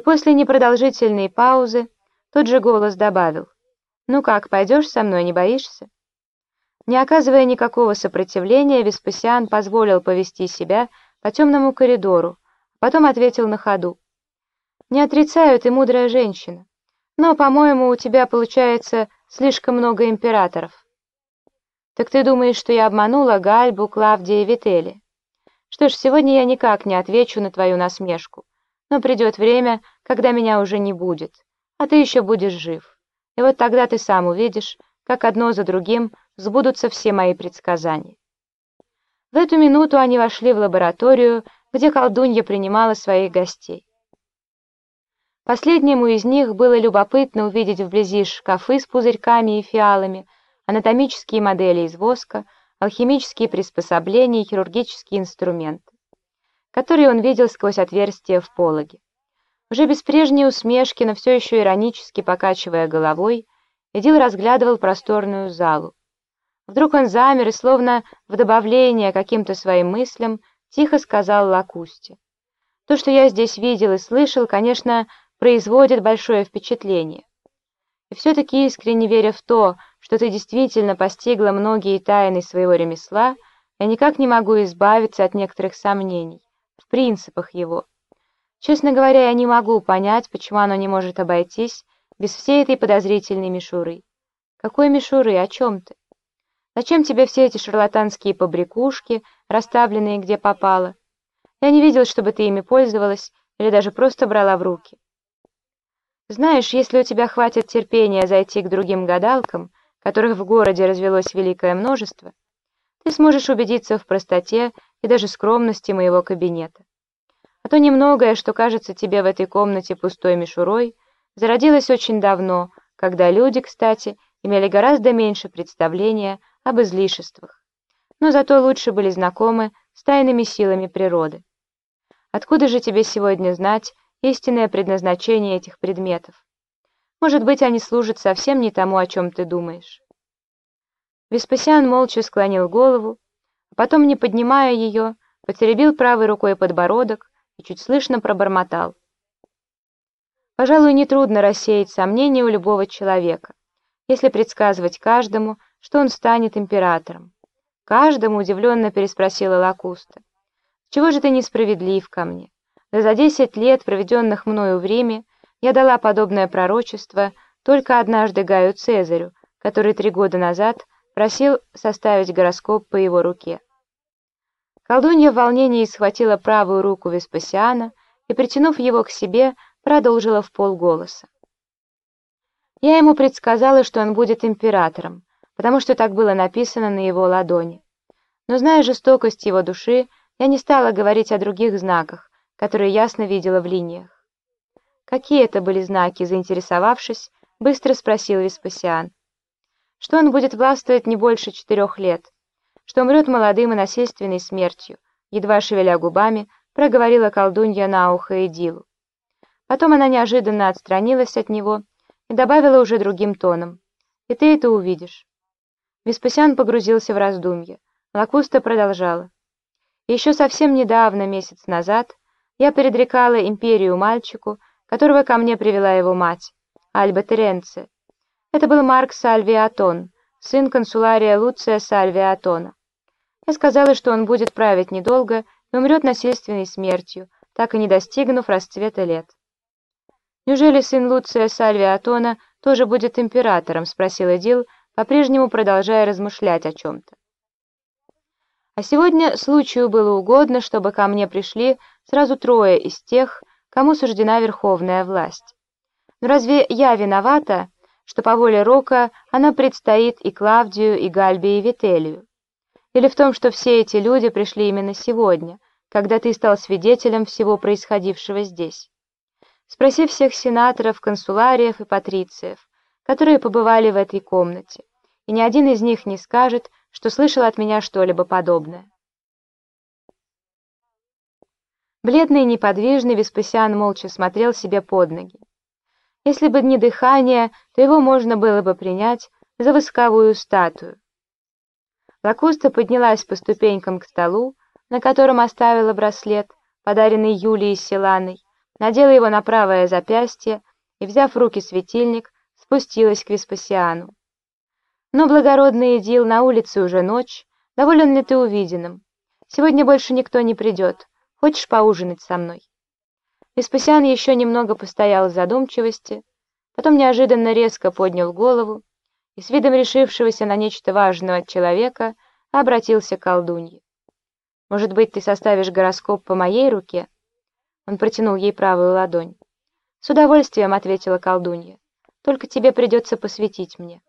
И после непродолжительной паузы тот же голос добавил. «Ну как, пойдешь со мной, не боишься?» Не оказывая никакого сопротивления, Веспасиан позволил повести себя по темному коридору, потом ответил на ходу. «Не отрицаю, ты мудрая женщина, но, по-моему, у тебя получается слишком много императоров». «Так ты думаешь, что я обманула Гальбу, Клавдия и Вители?» «Что ж, сегодня я никак не отвечу на твою насмешку, но придет время, когда меня уже не будет, а ты еще будешь жив, и вот тогда ты сам увидишь, как одно за другим сбудутся все мои предсказания». В эту минуту они вошли в лабораторию, где колдунья принимала своих гостей. Последнему из них было любопытно увидеть вблизи шкафы с пузырьками и фиалами, анатомические модели из воска, алхимические приспособления и хирургические инструменты, которые он видел сквозь отверстия в пологе. Уже без прежней усмешки, но все еще иронически покачивая головой, Эдил разглядывал просторную залу. Вдруг он замер и, словно в добавление каким-то своим мыслям, тихо сказал Лакусте. «То, что я здесь видел и слышал, конечно, производит большое впечатление. И все-таки искренне веря в то, что ты действительно постигла многие тайны своего ремесла, я никак не могу избавиться от некоторых сомнений в принципах его. Честно говоря, я не могу понять, почему оно не может обойтись без всей этой подозрительной мишуры. Какой мишуры? О чем ты? Зачем тебе все эти шарлатанские побрякушки, расставленные где попало? Я не видел, чтобы ты ими пользовалась или даже просто брала в руки. Знаешь, если у тебя хватит терпения зайти к другим гадалкам, которых в городе развелось великое множество, ты сможешь убедиться в простоте и даже скромности моего кабинета. А то немногое, что кажется тебе в этой комнате пустой мишурой, зародилось очень давно, когда люди, кстати, имели гораздо меньше представления об излишествах, но зато лучше были знакомы с тайными силами природы. Откуда же тебе сегодня знать истинное предназначение этих предметов? Может быть, они служат совсем не тому, о чем ты думаешь. Веспасиан молча склонил голову, потом, не поднимая ее, потеребил правой рукой подбородок и чуть слышно пробормотал. Пожалуй, нетрудно рассеять сомнения у любого человека, если предсказывать каждому, что он станет императором. Каждому удивленно переспросила Лакуста. «Чего же ты несправедлив ко мне? Да за десять лет, проведенных мною в Риме, я дала подобное пророчество только однажды Гаю Цезарю, который три года назад просил составить гороскоп по его руке». Колдунья в волнении схватила правую руку Веспасиана и, притянув его к себе, продолжила в полголоса. Я ему предсказала, что он будет императором, потому что так было написано на его ладони. Но зная жестокость его души, я не стала говорить о других знаках, которые ясно видела в линиях. Какие это были знаки, заинтересовавшись, быстро спросил Веспасиан. Что он будет властвовать не больше четырех лет, что умрет молодым и насильственной смертью, едва шевеля губами, проговорила колдунья на ухо Эдилу. Потом она неожиданно отстранилась от него и добавила уже другим тоном. «И ты это увидишь». Веспасиан погрузился в раздумье. Лакуста продолжала. Еще совсем недавно, месяц назад, я предрекала империю мальчику, которого ко мне привела его мать, Альба Теренце. Это был Марк Сальвиатон, сын консулария Луция Сальвиатона. Я сказала, что он будет править недолго и умрет насильственной смертью, так и не достигнув расцвета лет. «Неужели сын Луция Сальвиатона тоже будет императором?» — спросил Эдил, по-прежнему продолжая размышлять о чем-то. А сегодня случаю было угодно, чтобы ко мне пришли сразу трое из тех, кому суждена верховная власть. Но разве я виновата, что по воле Рока она предстоит и Клавдию, и Гальбе, и Вителию? Или в том, что все эти люди пришли именно сегодня, когда ты стал свидетелем всего происходившего здесь? Спроси всех сенаторов, консулариев и патрициев, которые побывали в этой комнате, и ни один из них не скажет, что слышал от меня что-либо подобное. Бледный и неподвижный Веспасиан молча смотрел себе под ноги. Если бы не дыхание, то его можно было бы принять за восковую статую. Лакуста поднялась по ступенькам к столу, на котором оставила браслет, подаренный Юлией Селаной, надела его на правое запястье и, взяв в руки светильник, спустилась к Веспасиану. «Ну, благородный Идил, на улице уже ночь. Доволен ли ты увиденным? Сегодня больше никто не придет. Хочешь поужинать со мной?» Веспасиан еще немного постоял в задумчивости, потом неожиданно резко поднял голову и с видом решившегося на нечто важного человека обратился к колдунье. «Может быть, ты составишь гороскоп по моей руке?» Он протянул ей правую ладонь. «С удовольствием», — ответила колдунья. «Только тебе придется посвятить мне».